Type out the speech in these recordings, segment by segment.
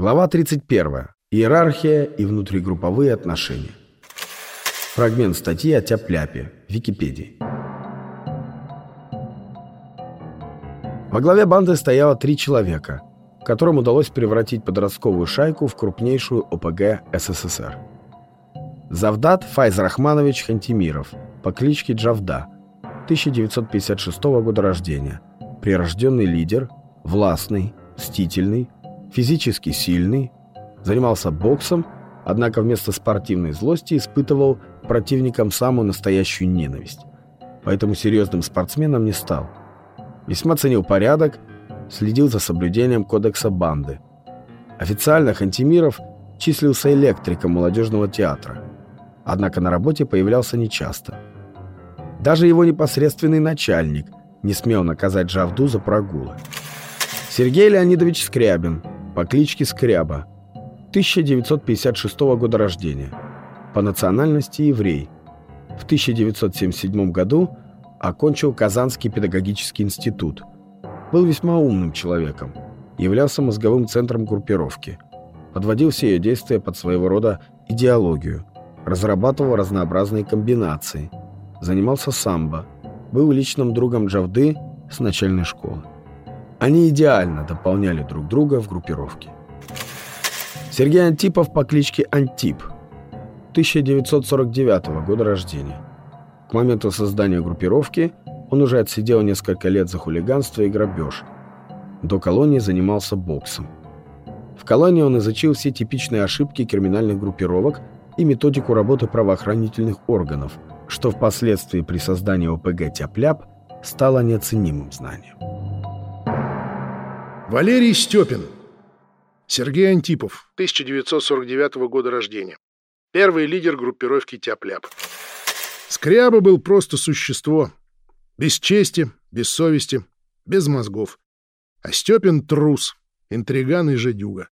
Глава 31. Иерархия и внутригрупповые отношения. Фрагмент статьи о Тяп-Ляпе. Википедии. Во главе банды стояло три человека, которым удалось превратить подростковую шайку в крупнейшую ОПГ СССР. Завдат Файз Рахманович Хантимиров по кличке Джавда, 1956 года рождения, прирожденный лидер, властный, мстительный, физически сильный, занимался боксом, однако вместо спортивной злости испытывал противникам самую настоящую ненависть. Поэтому серьезным спортсменом не стал. Весьма ценил порядок, следил за соблюдением кодекса банды. Официально Хантимиров числился электриком молодежного театра, однако на работе появлялся нечасто. Даже его непосредственный начальник не смел наказать Жавду за прогулы. Сергей Леонидович Скрябин по кличке Скряба, 1956 года рождения, по национальности еврей. В 1977 году окончил Казанский педагогический институт. Был весьма умным человеком, являлся мозговым центром группировки, подводил все ее действия под своего рода идеологию, разрабатывал разнообразные комбинации, занимался самбо, был личным другом Джавды с начальной школы. Они идеально дополняли друг друга в группировке. Сергей Антипов по кличке Антип, 1949 года рождения. К моменту создания группировки он уже отсидел несколько лет за хулиганство и грабеж. До колонии занимался боксом. В колонии он изучил все типичные ошибки криминальных группировок и методику работы правоохранительных органов, что впоследствии при создании ОПГ «Тяп-ляп» стало неоценимым знанием. Валерий Степин. Сергей Антипов, 1949 года рождения. Первый лидер группировки Тяп-Ляп. Скряба был просто существо. Без чести, без совести, без мозгов. А Степин — трус, интриган и жадюга.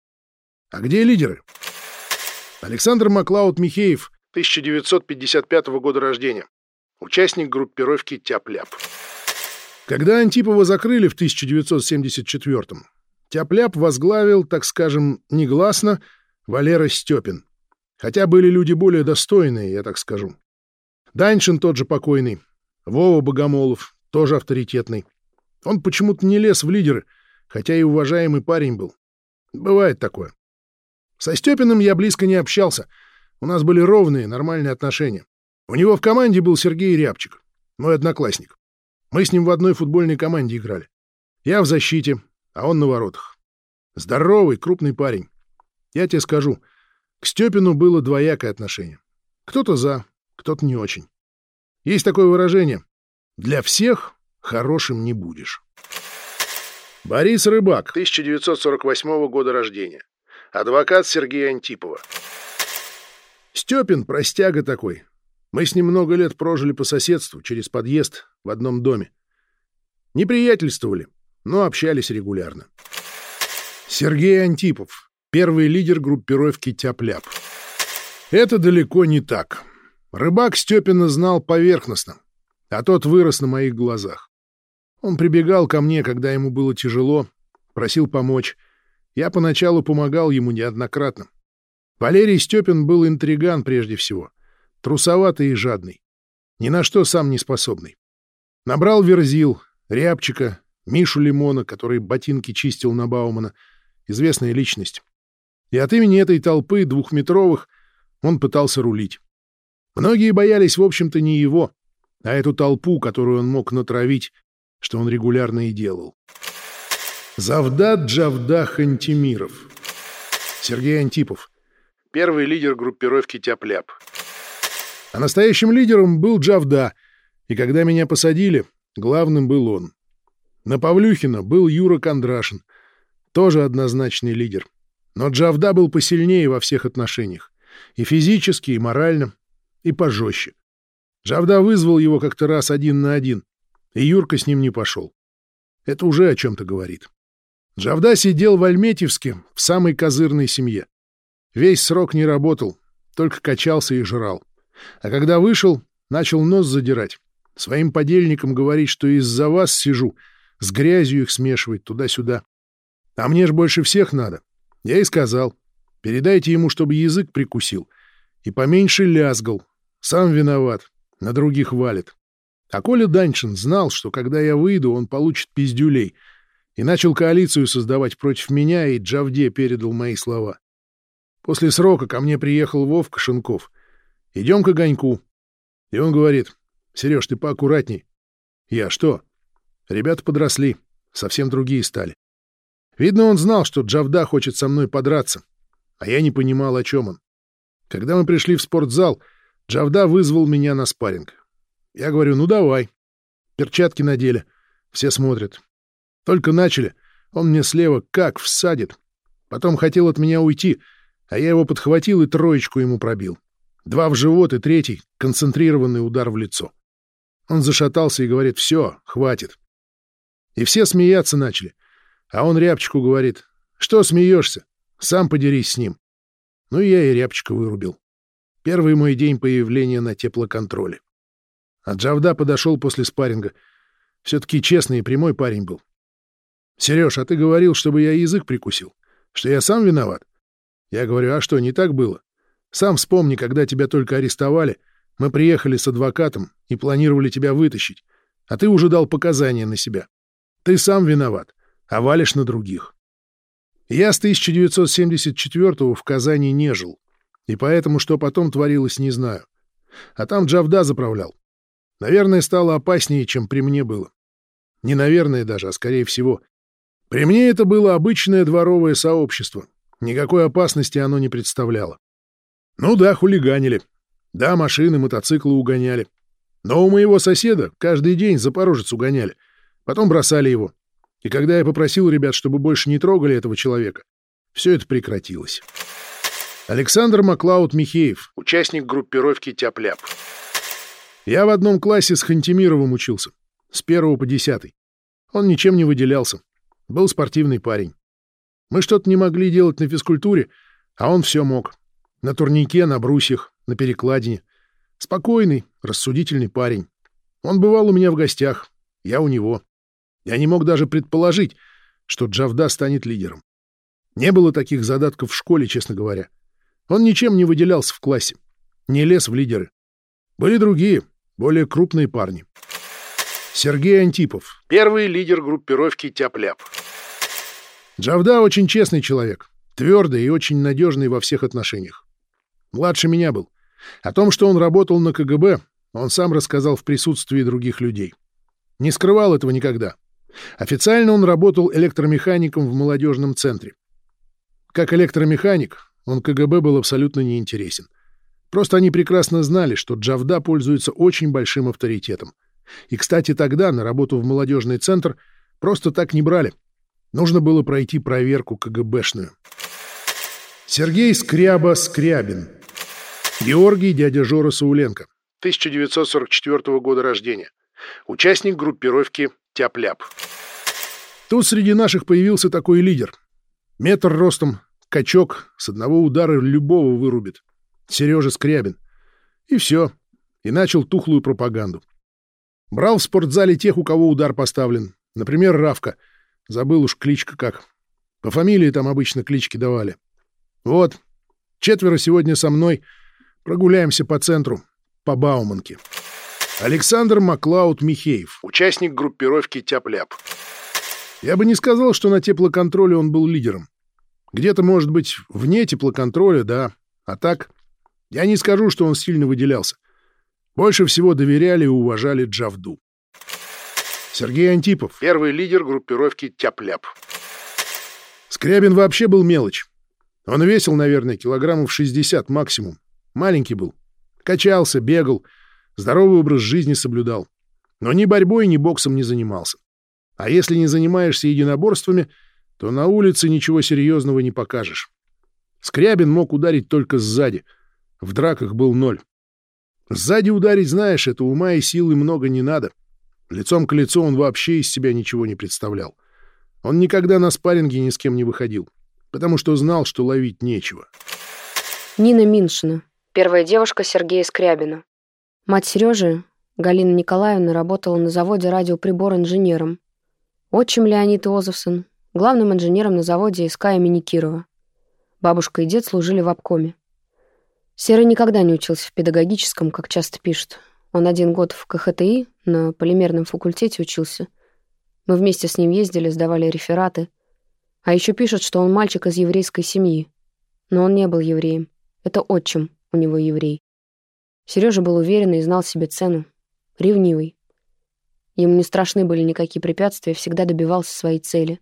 А где лидеры? Александр Маклауд Михеев, 1955 года рождения. Участник группировки Тяп-Ляп. Когда Антипова закрыли в 1974-м, Тяп-Ляп возглавил, так скажем, негласно Валера Степин. Хотя были люди более достойные, я так скажу. Даньшин тот же покойный, Вова Богомолов тоже авторитетный. Он почему-то не лез в лидеры, хотя и уважаемый парень был. Бывает такое. Со Степиным я близко не общался. У нас были ровные, нормальные отношения. У него в команде был Сергей Рябчик, мой одноклассник. Мы с ним в одной футбольной команде играли. Я в защите, а он на воротах. Здоровый, крупный парень. Я тебе скажу, к Степину было двоякое отношение. Кто-то за, кто-то не очень. Есть такое выражение «для всех хорошим не будешь». Борис Рыбак, 1948 года рождения. Адвокат Сергея Антипова. Степин простяга такой, мы с ним много лет прожили по соседству, через подъезд, в одном доме. Не приятельствовали, но общались регулярно. Сергей Антипов, первый лидер группировки «Тяп-ляп». Это далеко не так. Рыбак Степина знал поверхностно, а тот вырос на моих глазах. Он прибегал ко мне, когда ему было тяжело, просил помочь. Я поначалу помогал ему неоднократно. Валерий Степин был интриган прежде всего — трусоватый и жадный, ни на что сам не способный. Набрал Верзил, Рябчика, Мишу Лимона, который ботинки чистил на Баумана, известная личность. И от имени этой толпы двухметровых он пытался рулить. Многие боялись, в общем-то, не его, а эту толпу, которую он мог натравить, что он регулярно и делал. Завдат Джавда Хантимиров. Сергей Антипов. Первый лидер группировки «Тяп-ляп». А настоящим лидером был Джавда, и когда меня посадили, главным был он. На Павлюхина был Юра Кондрашин, тоже однозначный лидер. Но Джавда был посильнее во всех отношениях. И физически, и морально, и пожестче. Джавда вызвал его как-то раз один на один, и Юрка с ним не пошел. Это уже о чем-то говорит. Джавда сидел в Альметьевске в самой козырной семье. Весь срок не работал, только качался и жрал. А когда вышел, начал нос задирать. Своим подельникам говорить, что из-за вас сижу, с грязью их смешивать туда-сюда. А мне ж больше всех надо. Я и сказал, передайте ему, чтобы язык прикусил и поменьше лязгал. Сам виноват, на других валит. А Коля Даньшин знал, что когда я выйду, он получит пиздюлей, и начал коалицию создавать против меня, и Джавде передал мои слова. После срока ко мне приехал Вовка Шинков. «Идем к огоньку». И он говорит, «Сереж, ты поаккуратней». Я что? Ребята подросли, совсем другие стали. Видно, он знал, что Джавда хочет со мной подраться, а я не понимал, о чем он. Когда мы пришли в спортзал, Джавда вызвал меня на спарринг. Я говорю, ну давай. Перчатки надели. Все смотрят. Только начали. Он мне слева как всадит. Потом хотел от меня уйти, а я его подхватил и троечку ему пробил. Два в живот и третий — концентрированный удар в лицо. Он зашатался и говорит, все, хватит. И все смеяться начали. А он Рябчику говорит, что смеешься? Сам подерись с ним. Ну и я и Рябчика вырубил. Первый мой день появления на теплоконтроле. А Джавда подошел после спарринга. Все-таки честный и прямой парень был. «Сереж, а ты говорил, чтобы я язык прикусил? Что я сам виноват?» Я говорю, а что, не так было? Сам вспомни, когда тебя только арестовали, мы приехали с адвокатом и планировали тебя вытащить, а ты уже дал показания на себя. Ты сам виноват, а валишь на других. Я с 1974 в Казани не жил, и поэтому, что потом творилось, не знаю. А там Джавда заправлял. Наверное, стало опаснее, чем при мне было. Не наверное даже, а скорее всего. При мне это было обычное дворовое сообщество. Никакой опасности оно не представляло. Ну да, хулиганили. Да, машины, мотоциклы угоняли. Но у моего соседа каждый день запорожец угоняли. Потом бросали его. И когда я попросил ребят, чтобы больше не трогали этого человека, все это прекратилось. Александр Маклауд Михеев, участник группировки «Тяп-ляп». Я в одном классе с Хантимировым учился, с первого по десятый. Он ничем не выделялся. Был спортивный парень. Мы что-то не могли делать на физкультуре, а он все мог. На турнике, на брусьях, на перекладине. Спокойный, рассудительный парень. Он бывал у меня в гостях, я у него. Я не мог даже предположить, что Джавда станет лидером. Не было таких задатков в школе, честно говоря. Он ничем не выделялся в классе, не лез в лидеры. Были другие, более крупные парни. Сергей Антипов, первый лидер группировки «Тяп-ляп». Джавда очень честный человек, твердый и очень надежный во всех отношениях. Младше меня был. О том, что он работал на КГБ, он сам рассказал в присутствии других людей. Не скрывал этого никогда. Официально он работал электромехаником в молодежном центре. Как электромеханик, он КГБ был абсолютно неинтересен. Просто они прекрасно знали, что Джавда пользуется очень большим авторитетом. И, кстати, тогда на работу в молодежный центр просто так не брали — Нужно было пройти проверку КГБшную. Сергей Скряба-Скрябин. Георгий дядя Жора Сауленко. 1944 года рождения. Участник группировки «Тяп-ляп». Тут среди наших появился такой лидер. Метр ростом, качок, с одного удара любого вырубит. Сережа Скрябин. И все. И начал тухлую пропаганду. Брал в спортзале тех, у кого удар поставлен. Например, Равка — Забыл уж кличка как. По фамилии там обычно клички давали. Вот, четверо сегодня со мной. Прогуляемся по центру, по Бауманке. Александр Маклауд Михеев, участник группировки «Тяп-ляп». Я бы не сказал, что на теплоконтроле он был лидером. Где-то, может быть, вне теплоконтроля, да. А так, я не скажу, что он сильно выделялся. Больше всего доверяли и уважали Джавду. Сергей Антипов, первый лидер группировки «Тяп-ляп». Скрябин вообще был мелочь. Он весил, наверное, килограммов 60 максимум. Маленький был. Качался, бегал, здоровый образ жизни соблюдал. Но ни борьбой, ни боксом не занимался. А если не занимаешься единоборствами, то на улице ничего серьезного не покажешь. Скрябин мог ударить только сзади. В драках был ноль. Сзади ударить, знаешь, это ума и силы много не надо. Лицом к лицу он вообще из себя ничего не представлял. Он никогда на спарринге ни с кем не выходил, потому что знал, что ловить нечего. Нина Миншина, первая девушка Сергея Скрябина. Мать Сережи, Галина Николаевна, работала на заводе радиоприбор инженером. Отчим Леонид Озовсон, главным инженером на заводе СК имени Кирова. Бабушка и дед служили в обкоме. Серый никогда не учился в педагогическом, как часто пишут. Он один год в КХТИ на полимерном факультете учился. Мы вместе с ним ездили, сдавали рефераты. А еще пишут, что он мальчик из еврейской семьи. Но он не был евреем. Это отчим у него еврей. Сережа был уверенный и знал себе цену. Ревнивый. Ему не страшны были никакие препятствия, всегда добивался своей цели.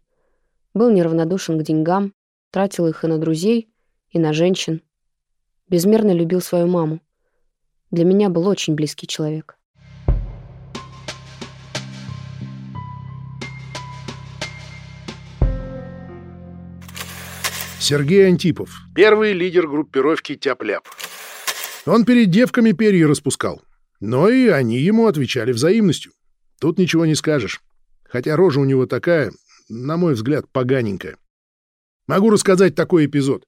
Был неравнодушен к деньгам, тратил их и на друзей, и на женщин. Безмерно любил свою маму. Для меня был очень близкий человек. Сергей Антипов, первый лидер группировки «Тяп-ляп». Он перед девками перья распускал, но и они ему отвечали взаимностью. Тут ничего не скажешь. Хотя рожа у него такая, на мой взгляд, поганенькая. Могу рассказать такой эпизод.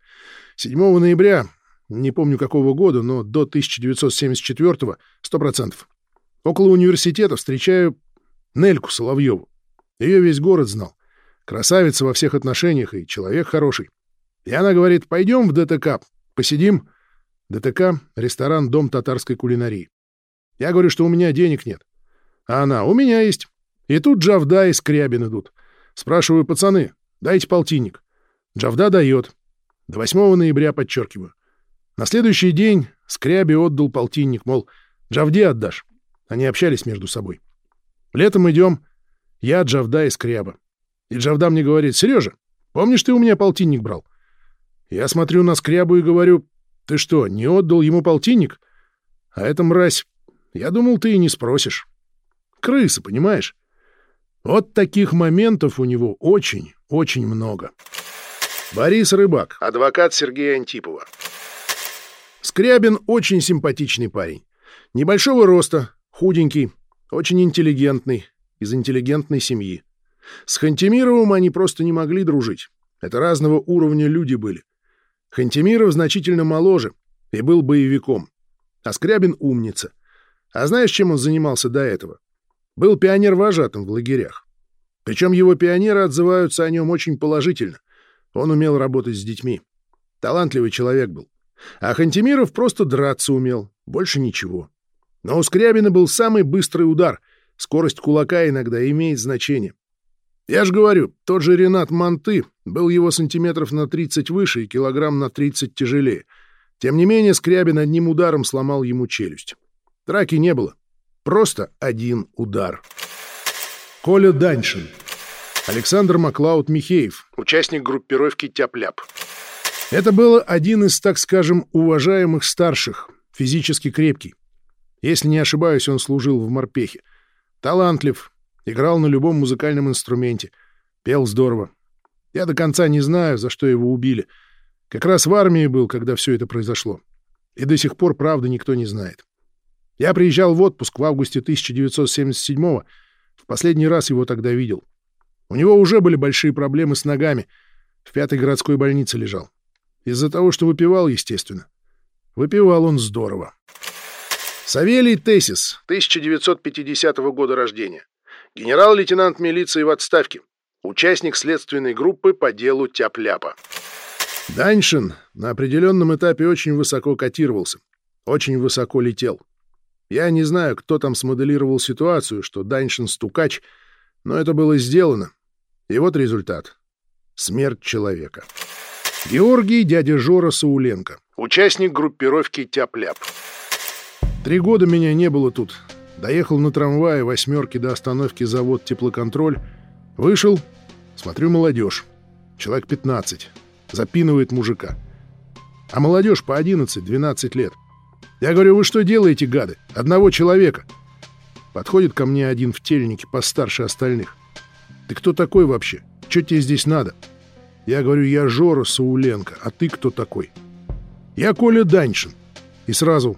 7 ноября, не помню какого года, но до 1974-го, сто процентов. Около университета встречаю Нельку Соловьеву. Ее весь город знал. Красавица во всех отношениях и человек хороший. И она говорит, пойдем в ДТК, посидим. ДТК — ресторан «Дом татарской кулинарии». Я говорю, что у меня денег нет. А она, у меня есть. И тут Джавда и Скрябин идут. Спрашиваю, пацаны, дайте полтинник. Джавда дает. До 8 ноября подчеркиваю. На следующий день Скряби отдал полтинник, мол, Джавде отдашь. Они общались между собой. Летом идем. Я, Джавда и Скряба. И Джавда мне говорит, Сережа, помнишь, ты у меня полтинник брал? Я смотрю на Скрябу и говорю, ты что, не отдал ему полтинник? А эта мразь, я думал, ты и не спросишь. Крыса, понимаешь? Вот таких моментов у него очень, очень много. Борис Рыбак, адвокат Сергея Антипова. Скрябин очень симпатичный парень. Небольшого роста, худенький, очень интеллигентный, из интеллигентной семьи. С Хантимировым они просто не могли дружить. Это разного уровня люди были. Хантимиров значительно моложе и был боевиком. А Скрябин умница. А знаешь, чем он занимался до этого? Был пионер-вожатым в лагерях. Причем его пионеры отзываются о нем очень положительно. Он умел работать с детьми. Талантливый человек был. А Хантимиров просто драться умел. Больше ничего. Но у Скрябина был самый быстрый удар. Скорость кулака иногда имеет значение. Я же говорю, тот же Ренат Манты был его сантиметров на 30 выше и килограмм на 30 тяжелее. Тем не менее, Скрябин одним ударом сломал ему челюсть. Драки не было. Просто один удар. Коля Даньшин. Александр Маклауд Михеев, участник группировки «Тяп-ляп». Это был один из, так скажем, уважаемых старших, физически крепкий. Если не ошибаюсь, он служил в морпехе. Талантлив, Играл на любом музыкальном инструменте. Пел здорово. Я до конца не знаю, за что его убили. Как раз в армии был, когда все это произошло. И до сих пор, правда, никто не знает. Я приезжал в отпуск в августе 1977-го. В последний раз его тогда видел. У него уже были большие проблемы с ногами. В пятой городской больнице лежал. Из-за того, что выпивал, естественно. Выпивал он здорово. Савелий Тесис, 1950 года рождения. Генерал-лейтенант милиции в отставке. Участник следственной группы по делу Тяп-Ляпа. Даньшин на определенном этапе очень высоко котировался. Очень высоко летел. Я не знаю, кто там смоделировал ситуацию, что Даньшин стукач, но это было сделано. И вот результат. Смерть человека. Георгий дядя Жора Сауленко. Участник группировки Тяп-Ляп. Три года меня не было тут, Доехал на трамвае восьмерки до остановки завод «Теплоконтроль». Вышел, смотрю, молодежь. Человек 15. Запинывает мужика. А молодежь по 11-12 лет. Я говорю, вы что делаете, гады? Одного человека. Подходит ко мне один в тельнике, постарше остальных. Ты кто такой вообще? Что тебе здесь надо? Я говорю, я Жора Сауленко, а ты кто такой? Я Коля Даньшин. И сразу,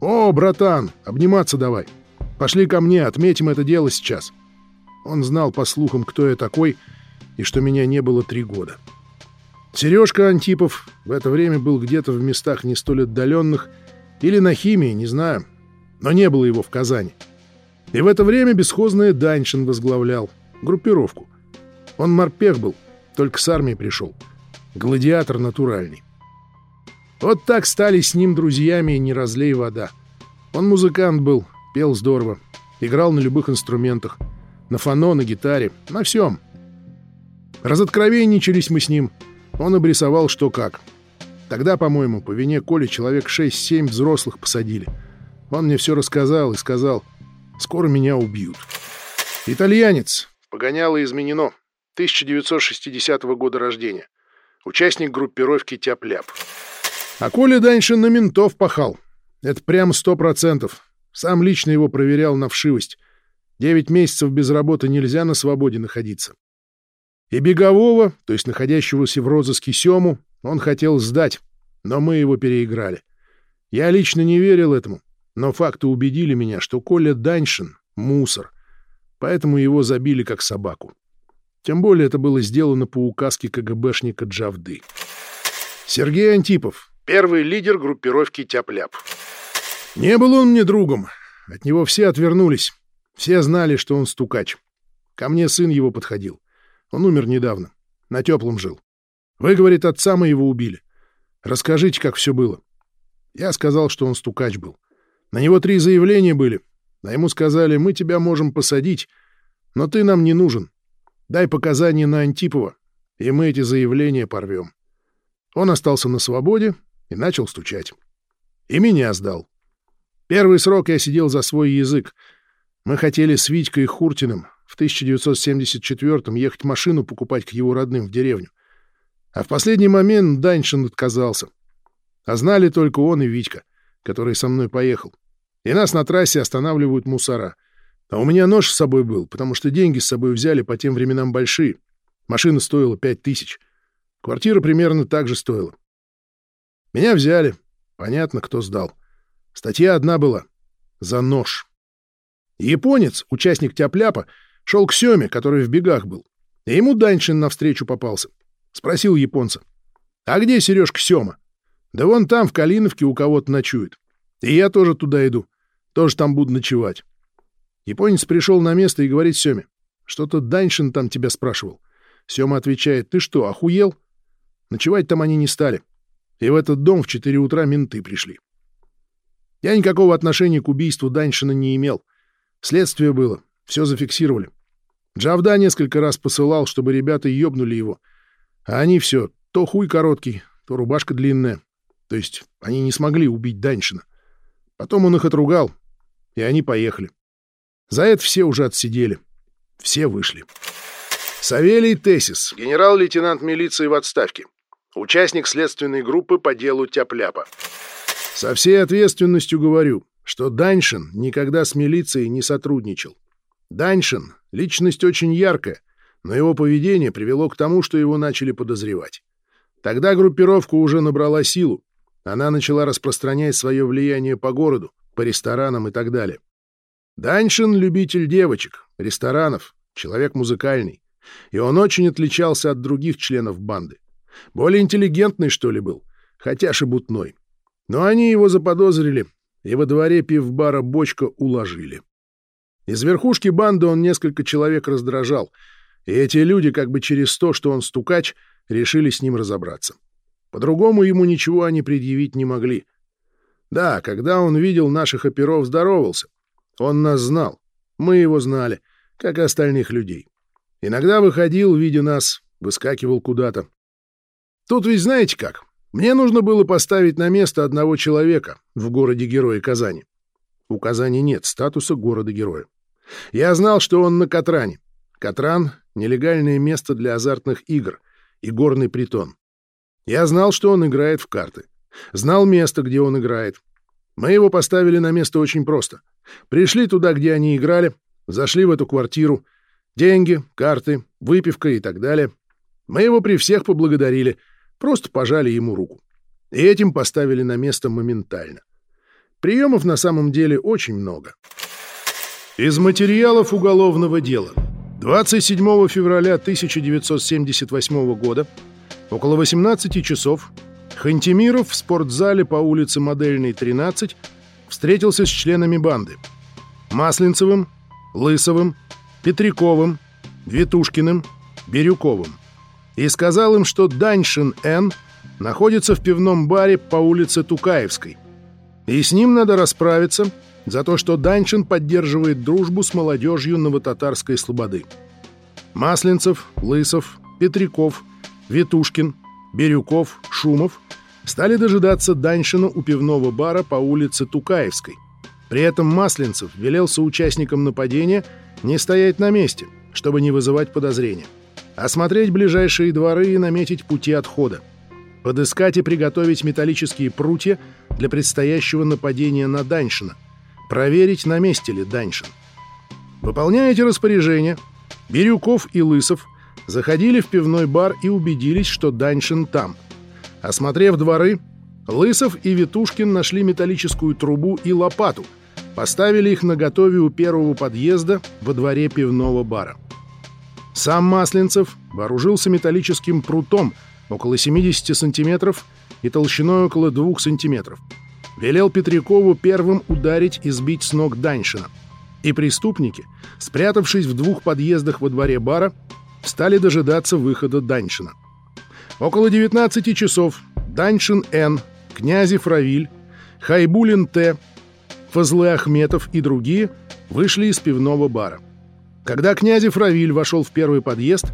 о, братан, обниматься давай. Пошли ко мне, отметим это дело сейчас. Он знал по слухам, кто я такой, и что меня не было три года. Сережка Антипов в это время был где-то в местах не столь отдаленных, или на химии, не знаю, но не было его в Казани. И в это время бесхозная Даньшин возглавлял группировку. Он морпех был, только с армии пришел. Гладиатор натуральный. Вот так стали с ним друзьями и не разлей вода. Он музыкант был, пел здорово, играл на любых инструментах, на фано, на гитаре, на всем. Разоткровенничались мы с ним. Он обрисовал, что как. Тогда, по-моему, по вине Коли человек 6-7 взрослых посадили. Он мне все рассказал и сказал, скоро меня убьют. Итальянец, погоняло изменено, 1960 года рождения. Участник группировки «Тяп-ляп». А Коля Даньшин на ментов пахал. Это прям сто процентов. Сам лично его проверял на вшивость. Девять месяцев без работы нельзя на свободе находиться. И бегового, то есть находящегося в розыске Сему, он хотел сдать, но мы его переиграли. Я лично не верил этому, но факты убедили меня, что Коля Даньшин — мусор, поэтому его забили как собаку. Тем более это было сделано по указке КГБшника Джавды. Сергей Антипов, первый лидер группировки «Тяп-ляп». Не был он мне другом. От него все отвернулись. Все знали, что он стукач. Ко мне сын его подходил. Он умер недавно. На теплом жил. Вы, говорит, отца моего убили. Расскажите, как все было. Я сказал, что он стукач был. На него три заявления были. А ему сказали, мы тебя можем посадить, но ты нам не нужен. Дай показания на Антипова, и мы эти заявления порвем. Он остался на свободе и начал стучать. И меня сдал. Первый срок я сидел за свой язык. Мы хотели с Витькой Хуртиным в 1974-м ехать машину покупать к его родным в деревню. А в последний момент Даньшин отказался. А знали только он и Витька, который со мной поехал. И нас на трассе останавливают мусора. А у меня нож с собой был, потому что деньги с собой взяли по тем временам большие. Машина стоила пять тысяч. Квартира примерно так же стоила. Меня взяли. Понятно, кто сдал. Статья одна была. За нож. Японец, участник тяп-ляпа, шел к Семе, который в бегах был. И ему Даньшин навстречу попался. Спросил японца. «А где Сережка Сёма?» «Да вон там, в Калиновке, у кого-то ночует. И я тоже туда иду. Тоже там буду ночевать». Японец пришел на место и говорит Сёме. «Что-то Даньшин там тебя спрашивал». Сёма отвечает. «Ты что, охуел?» Ночевать там они не стали. И в этот дом в 4 утра менты пришли. Я никакого отношения к убийству Даньшина не имел. Следствие было. Все зафиксировали. Джавда несколько раз посылал, чтобы ребята ёбнули его — а они все, то хуй короткий, то рубашка длинная. То есть они не смогли убить Даньшина. Потом он их отругал, и они поехали. За это все уже отсидели. Все вышли. Савелий Тесис, генерал-лейтенант милиции в отставке. Участник следственной группы по делу Тяпляпа. Со всей ответственностью говорю, что Даньшин никогда с милицией не сотрудничал. Даньшин — личность очень яркая, но его поведение привело к тому, что его начали подозревать. Тогда группировка уже набрала силу. Она начала распространять свое влияние по городу, по ресторанам и так далее. Даньшин — любитель девочек, ресторанов, человек музыкальный. И он очень отличался от других членов банды. Более интеллигентный, что ли, был, хотя шебутной. Но они его заподозрили, и во дворе пивбара «Бочка» уложили. Из верхушки банды он несколько человек раздражал — и эти люди как бы через то, что он стукач, решили с ним разобраться. По-другому ему ничего они предъявить не могли. Да, когда он видел наших оперов, здоровался. Он нас знал. Мы его знали, как и остальных людей. Иногда выходил, видя нас, выскакивал куда-то. Тут ведь знаете как? Мне нужно было поставить на место одного человека в городе-герое Казани. У Казани нет статуса города-героя. Я знал, что он на Катране. Катран — нелегальное место для азартных игр и горный притон. Я знал, что он играет в карты. Знал место, где он играет. Мы его поставили на место очень просто. Пришли туда, где они играли, зашли в эту квартиру. Деньги, карты, выпивка и так далее. Мы его при всех поблагодарили, просто пожали ему руку. И этим поставили на место моментально. Приемов на самом деле очень много. Из материалов уголовного дела — 27 февраля 1978 года около 18 часов Хантимиров в спортзале по улице Модельной, 13 встретился с членами банды Масленцевым, Лысовым, Петряковым, Ветушкиным, Бирюковым. И сказал им, что Даньшин Н находится в пивном баре по улице Тукаевской, и с ним надо расправиться за то, что Даньшин поддерживает дружбу с молодежью Новотатарской слободы. Масленцев, Лысов, Петряков, Ветушкин, Бирюков, Шумов стали дожидаться Даньшина у пивного бара по улице Тукаевской. При этом Масленцев велел соучастникам нападения не стоять на месте, чтобы не вызывать подозрения, осмотреть ближайшие дворы и наметить пути отхода, подыскать и приготовить металлические прутья для предстоящего нападения на Даньшина, проверить, на месте ли Даньшин. Выполняя эти распоряжения, Бирюков и Лысов заходили в пивной бар и убедились, что Даньшин там. Осмотрев дворы, Лысов и Витушкин нашли металлическую трубу и лопату, поставили их наготове у первого подъезда во дворе пивного бара. Сам Масленцев вооружился металлическим прутом около 70 сантиметров и толщиной около 2 сантиметров. Велел Петрякову первым ударить и сбить с ног Даньшина. И преступники, спрятавшись в двух подъездах во дворе бара, стали дожидаться выхода Даньшина. Около 19 часов Даньшин Н, Князев Равиль, Хайбулин Т, Фазлы Ахметов и другие вышли из пивного бара. Когда Князев Равиль вошел в первый подъезд,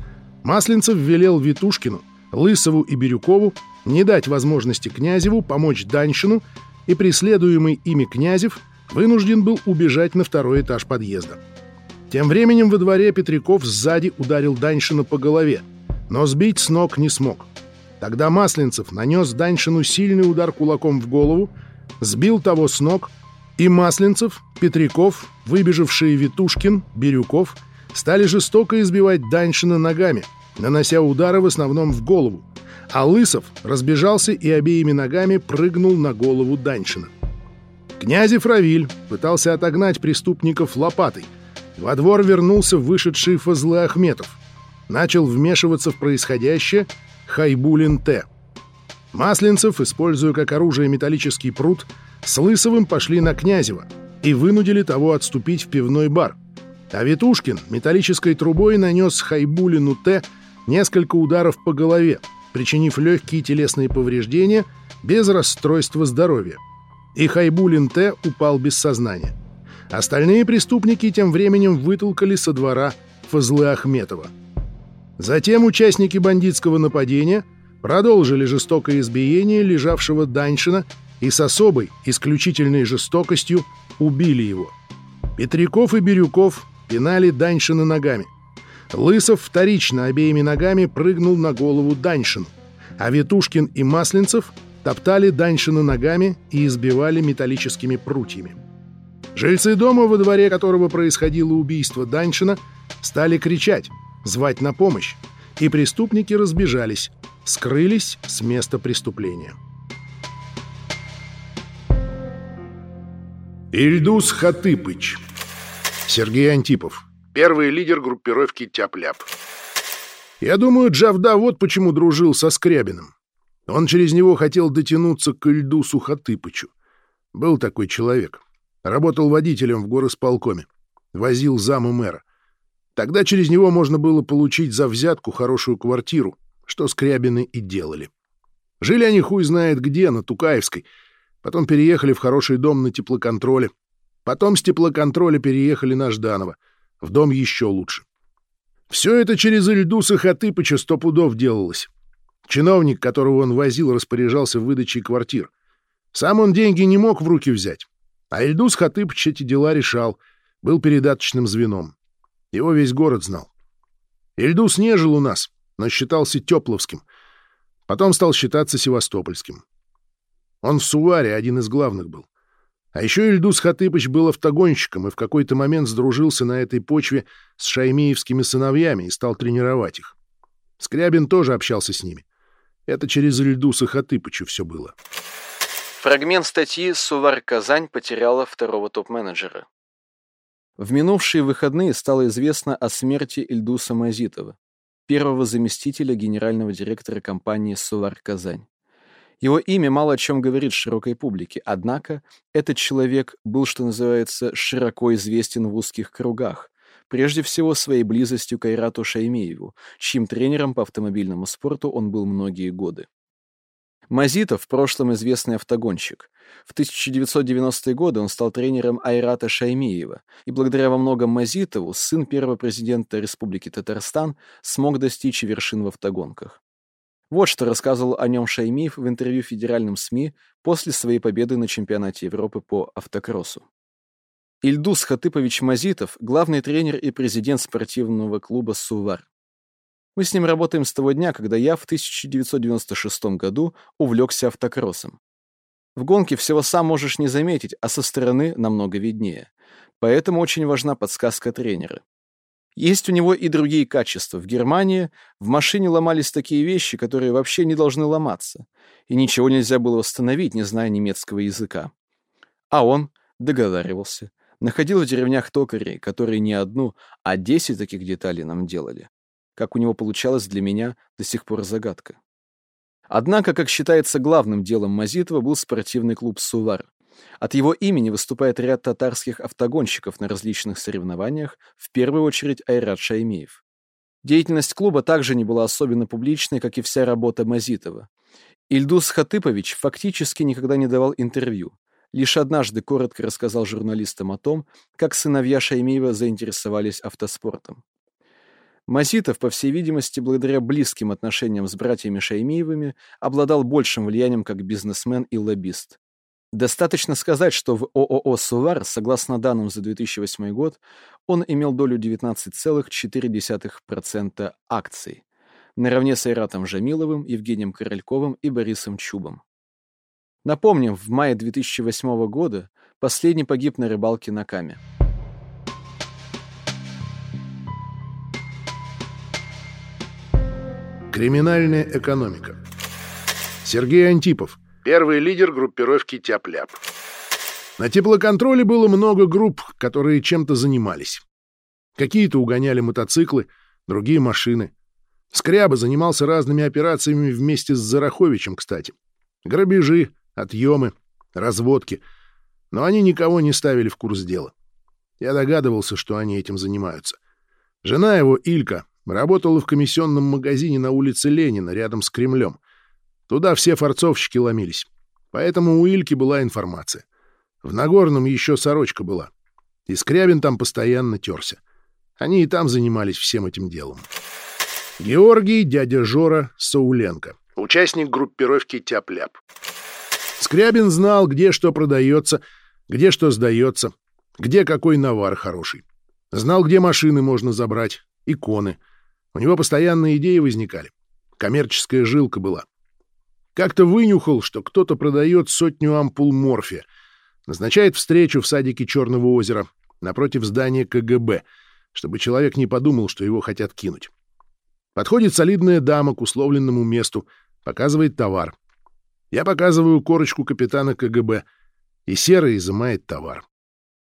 Масленцев велел Витушкину, Лысову и Бирюкову не дать возможности Князеву помочь Даньшину, и преследуемый ими Князев вынужден был убежать на второй этаж подъезда. Тем временем во дворе Петряков сзади ударил Даньшина по голове, но сбить с ног не смог. Тогда Масленцев нанес Даньшину сильный удар кулаком в голову, сбил того с ног, и Масленцев, Петряков, выбежавшие Витушкин, Бирюков стали жестоко избивать Даньшина ногами, нанося удары в основном в голову, а Лысов разбежался и обеими ногами прыгнул на голову Даньшина. Князев Равиль пытался отогнать преступников лопатой — во двор вернулся вышедший Фазлы Ахметов. Начал вмешиваться в происходящее Хайбулин Т. Масленцев, используя как оружие металлический пруд, с Лысовым пошли на Князева и вынудили того отступить в пивной бар. А Витушкин металлической трубой нанес Хайбулину Т несколько ударов по голове, причинив легкие телесные повреждения без расстройства здоровья. И Хайбулин Т упал без сознания. Остальные преступники тем временем вытолкали со двора Фазлы Ахметова. Затем участники бандитского нападения продолжили жестокое избиение лежавшего Даньшина и с особой, исключительной жестокостью убили его. Петряков и Бирюков пинали Даньшина ногами. Лысов вторично обеими ногами прыгнул на голову Даньшину, а Ветушкин и Масленцев топтали Даньшина ногами и избивали металлическими прутьями. Жильцы дома, во дворе которого происходило убийство Даньшина, стали кричать, звать на помощь, и преступники разбежались, скрылись с места преступления. Ильдус Хатыпыч Сергей Антипов Первый лидер группировки Тяп-Ляп Я думаю, Джавда вот почему дружил со Скрябиным. Он через него хотел дотянуться к Ильдусу Хатыпычу. Был такой человек. Работал водителем в горосполкоме. Возил заму мэра. Тогда через него можно было получить за взятку хорошую квартиру, что Скрябины и делали. Жили они хуй знает где, на Тукаевской. Потом переехали в хороший дом на теплоконтроле. Потом с теплоконтроля переехали на Жданова. В дом еще лучше. Все это через Ильдуса Хатыпыча сто пудов делалось. Чиновник, которого он возил, распоряжался выдачей квартир. Сам он деньги не мог в руки взять. А Ильдус Хатыпыч эти дела решал, был передаточным звеном. Его весь город знал. Ильдус не жил у нас, но считался Тепловским. Потом стал считаться Севастопольским. Он в Суваре один из главных был. А еще Ильдус Хатыпыч был автогонщиком и в какой-то момент сдружился на этой почве с шаймеевскими сыновьями и стал тренировать их. Скрябин тоже общался с ними. Это через Ильдуса Хатыпыча все было. Фрагмент статьи «Сувар Казань потеряла второго топ-менеджера». В минувшие выходные стало известно о смерти Ильдуса Мазитова, первого заместителя генерального директора компании «Сувар Казань». Его имя мало о чем говорит широкой публике, однако этот человек был, что называется, широко известен в узких кругах, прежде всего своей близостью к Айрату Шаймееву, чьим тренером по автомобильному спорту он был многие годы. Мазитов в прошлом известный автогонщик. В 1990-е годы он стал тренером Айрата Шаймиева, и благодаря во многом Мазитову сын первого президента Республики Татарстан смог достичь вершин в автогонках. Вот что рассказывал о нем Шаймиев в интервью федеральным СМИ после своей победы на чемпионате Европы по автокроссу. Ильдус Хатыпович Мазитов – главный тренер и президент спортивного клуба «Сувар». Мы с ним работаем с того дня, когда я в 1996 году увлекся автокроссом. В гонке всего сам можешь не заметить, а со стороны намного виднее. Поэтому очень важна подсказка тренера. Есть у него и другие качества. В Германии в машине ломались такие вещи, которые вообще не должны ломаться. И ничего нельзя было восстановить, не зная немецкого языка. А он договаривался. Находил в деревнях токарей, которые не одну, а десять таких деталей нам делали. Как у него получалось для меня до сих пор загадка. Однако, как считается главным делом Мазитова, был спортивный клуб «Сувар». От его имени выступает ряд татарских автогонщиков на различных соревнованиях, в первую очередь Айрат Шаймеев. Деятельность клуба также не была особенно публичной, как и вся работа Мазитова. Ильдус Хатыпович фактически никогда не давал интервью. Лишь однажды коротко рассказал журналистам о том, как сыновья Шаймеева заинтересовались автоспортом. Мазитов, по всей видимости, благодаря близким отношениям с братьями Шаймиевыми, обладал большим влиянием как бизнесмен и лоббист. Достаточно сказать, что в ООО «Сувар», согласно данным за 2008 год, он имел долю 19,4% акций, наравне с Айратом Жамиловым, Евгением Корольковым и Борисом Чубом. Напомним, в мае 2008 года последний погиб на рыбалке на Каме. Криминальная экономика. Сергей Антипов, первый лидер группировки «Тяп-ляп». На теплоконтроле было много групп, которые чем-то занимались. Какие-то угоняли мотоциклы, другие — машины. Скряба занимался разными операциями вместе с Зараховичем, кстати. Грабежи, отъемы, разводки. Но они никого не ставили в курс дела. Я догадывался, что они этим занимаются. Жена его, Илька, Работала в комиссионном магазине на улице Ленина, рядом с Кремлем. Туда все форцовщики ломились. Поэтому у Ильки была информация. В Нагорном еще сорочка была. И Скрябин там постоянно терся. Они и там занимались всем этим делом. Георгий, дядя Жора, Сауленко. Участник группировки «Тяп-ляп». Скрябин знал, где что продается, где что сдается, где какой навар хороший. Знал, где машины можно забрать, иконы — у него постоянные идеи возникали. Коммерческая жилка была. Как-то вынюхал, что кто-то продает сотню ампул морфия. Назначает встречу в садике Черного озера напротив здания КГБ, чтобы человек не подумал, что его хотят кинуть. Подходит солидная дама к условленному месту, показывает товар. Я показываю корочку капитана КГБ, и серый изымает товар.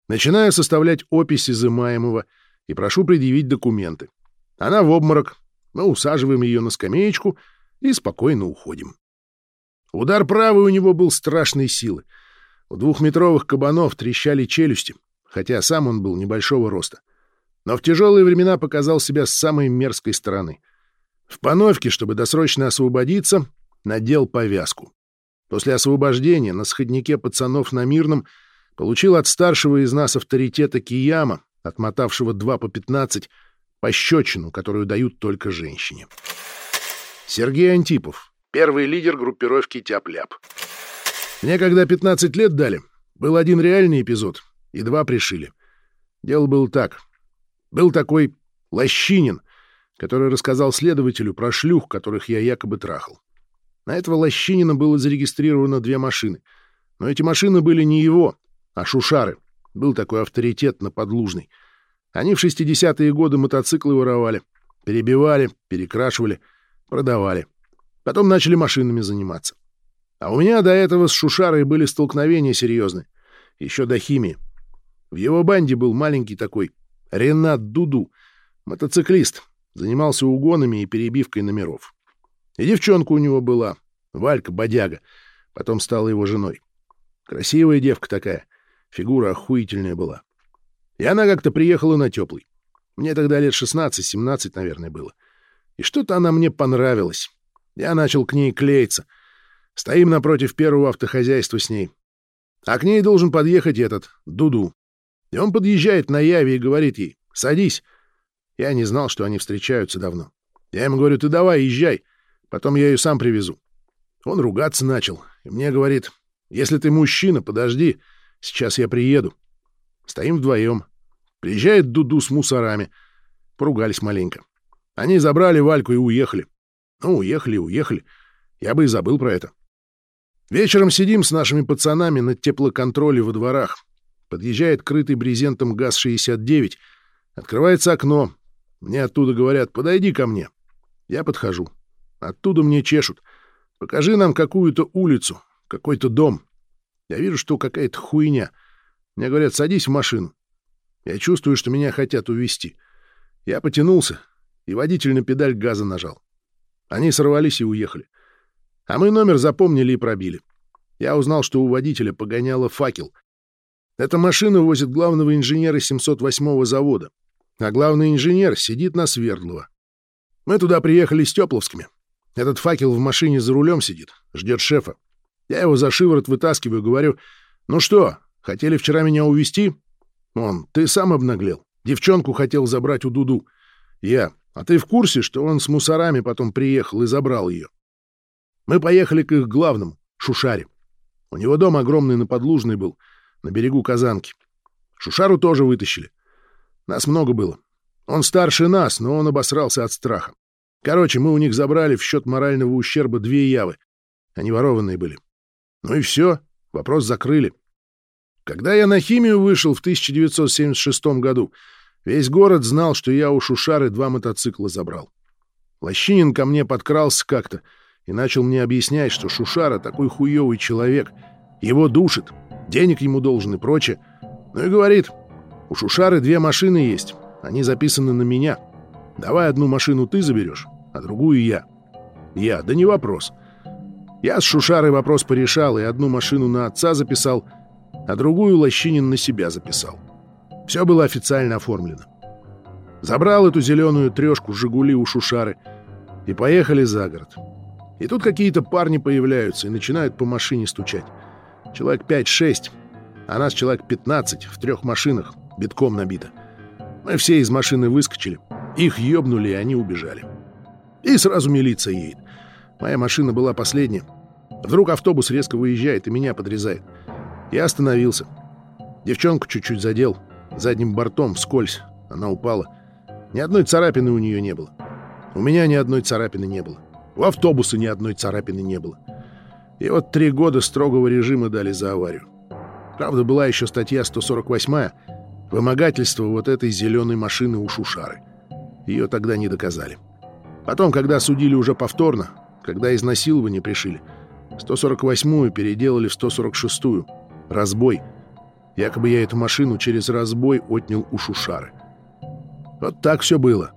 Начинаю составлять опись изымаемого и прошу предъявить документы. Она в обморок. Мы усаживаем ее на скамеечку и спокойно уходим. Удар правый у него был страшной силы. У двухметровых кабанов трещали челюсти, хотя сам он был небольшого роста. Но в тяжелые времена показал себя с самой мерзкой стороны. В пановке, чтобы досрочно освободиться, надел повязку. После освобождения на сходнике пацанов на Мирном получил от старшего из нас авторитета Кияма, отмотавшего два по пятнадцать, пощечину, которую дают только женщине. Сергей Антипов, первый лидер группировки «Тяп-ляп». Мне когда 15 лет дали, был один реальный эпизод, и два пришили. Дело было так. Был такой Лощинин, который рассказал следователю про шлюх, которых я якобы трахал. На этого Лощинина было зарегистрировано две машины. Но эти машины были не его, а Шушары. Был такой авторитет на Подлужной — они в 60-е годы мотоциклы воровали, перебивали, перекрашивали, продавали. Потом начали машинами заниматься. А у меня до этого с Шушарой были столкновения серьезные, еще до химии. В его банде был маленький такой Ренат Дуду, мотоциклист, занимался угонами и перебивкой номеров. И девчонка у него была, Валька Бодяга, потом стала его женой. Красивая девка такая, фигура охуительная была. И она как-то приехала на теплый. Мне тогда лет 16-17, наверное, было. И что-то она мне понравилась. Я начал к ней клеиться. Стоим напротив первого автохозяйства с ней. А к ней должен подъехать этот, Дуду. И он подъезжает на Яве и говорит ей «Садись». Я не знал, что они встречаются давно. Я ему говорю «Ты давай, езжай, потом я ее сам привезу». Он ругаться начал, и мне говорит «Если ты мужчина, подожди, сейчас я приеду». Стоим вдвоем. Приезжает Дуду с мусорами. Поругались маленько. Они забрали Вальку и уехали. Ну, уехали, уехали. Я бы и забыл про это. Вечером сидим с нашими пацанами на теплоконтроле во дворах. Подъезжает крытый брезентом ГАЗ-69. Открывается окно. Мне оттуда говорят «подойди ко мне». Я подхожу. Оттуда мне чешут. Покажи нам какую-то улицу, какой-то дом. Я вижу, что какая-то хуйня. Мне говорят «садись в машину». Я чувствую, что меня хотят увезти. Я потянулся, и водитель на педаль газа нажал. Они сорвались и уехали. А мы номер запомнили и пробили. Я узнал, что у водителя погоняла факел. Эта машина возит главного инженера 708-го завода, а главный инженер сидит на Свердлова. Мы туда приехали с Тепловскими. Этот факел в машине за рулем сидит, ждет шефа. Я его за шиворот вытаскиваю, говорю, «Ну что, хотели вчера меня увезти? Он, ты сам обнаглел. Девчонку хотел забрать у Дуду. Я, а ты в курсе, что он с мусорами потом приехал и забрал ее? Мы поехали к их главному, Шушаре. У него дом огромный на Подлужной был, на берегу Казанки. Шушару тоже вытащили. Нас много было. Он старше нас, но он обосрался от страха. Короче, мы у них забрали в счет морального ущерба две явы. Они ворованные были. Ну и все, вопрос закрыли. Когда я на химию вышел в 1976 году, весь город знал, что я у Шушары два мотоцикла забрал. Лощинин ко мне подкрался как-то — и начал мне объяснять, что Шушара такой хуёвый человек, его душит, денег ему должен и прочее. Ну и говорит, у Шушары две машины есть, они записаны на меня. Давай одну машину ты заберешь, а другую я. Я, да не вопрос. Я с Шушарой вопрос порешал и одну машину на отца записал, а другую Лощинин на себя записал. Все было официально оформлено. Забрал эту зеленую трешку «Жигули» у Шушары и поехали за город. И тут какие-то парни появляются и начинают по машине стучать. Человек 5-6, а нас человек 15 в трех машинах, битком набито. Мы все из машины выскочили, их ёбнули, и они убежали. И сразу милиция едет. Моя машина была последняя. Вдруг автобус резко выезжает и меня подрезает. Я остановился. Девчонку чуть-чуть задел. Задним бортом, вскользь. Она упала. Ни одной царапины у нее не было. У меня ни одной царапины не было. У автобуса ни одной царапины не было. И вот три года строгого режима дали за аварию. Правда, была еще статья 148 «Вымогательство вот этой зеленой машины у Шушары». Ее тогда не доказали. Потом, когда судили уже повторно, когда изнасилование пришили, 148-ю переделали в 146-ю. Разбой. Якобы я эту машину через разбой отнял у Шушары. Вот так все было.